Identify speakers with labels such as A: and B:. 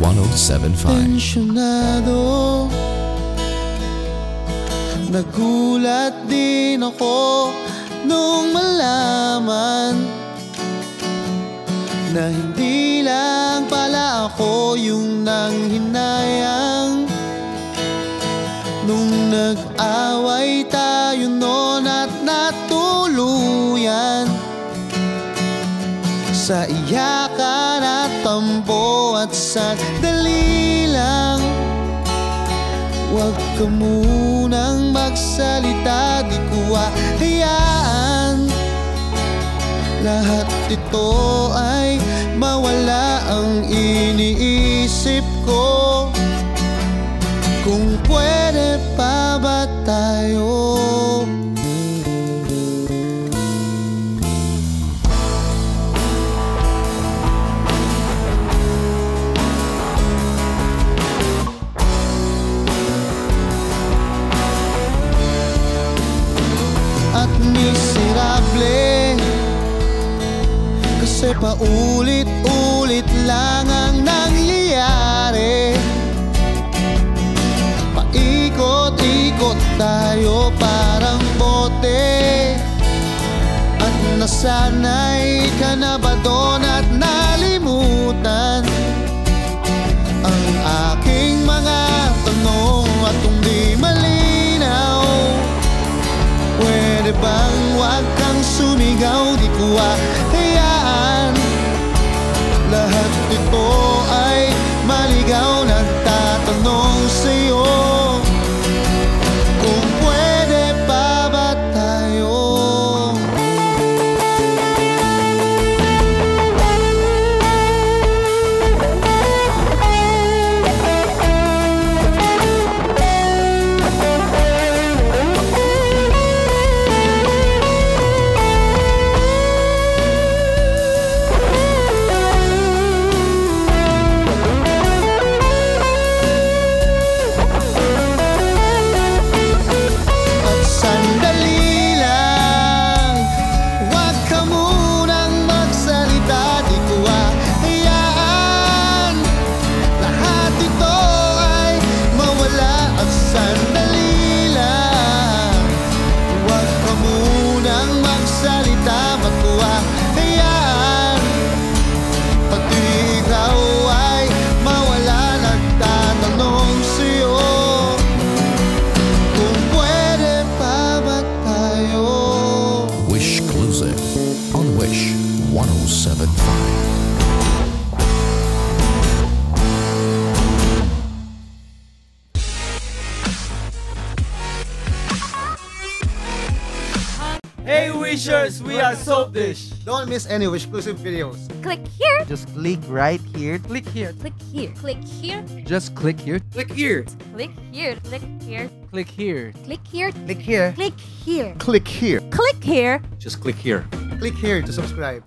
A: 1075.
B: Tensyonado Nagulat din ako nung malaman Na hindi lang pala ako yung nanghinayang Nung nag-away tayo noon at natuluyan Sa iyakan at tampo at sandali lang. Huwag ka munang magsalita, di ko hayaan Lahat ito ay mawala ang iniisip ko. Kung pwede pa ba tayo paulit-ulit lang ang nangyayari. Paikot-ikot tayo parang bote. At nasanay ka na ba doon at nalimutan bang wag kang sumigaw Di ko hayaan Lahat ito
A: On Wish 1075.
C: Hey Wishers, we are Soap Dish.
B: Don't miss any exclusive videos.
D: Click here.
E: Just click right here.
C: Click here,
D: Click here. Click here.
C: just click here, click here,
D: Click here. Click here.
C: click here,
D: Click here.
E: Click here.
D: Click here.
B: Click here.
D: Click here.
C: just click here.
B: Click here to subscribe.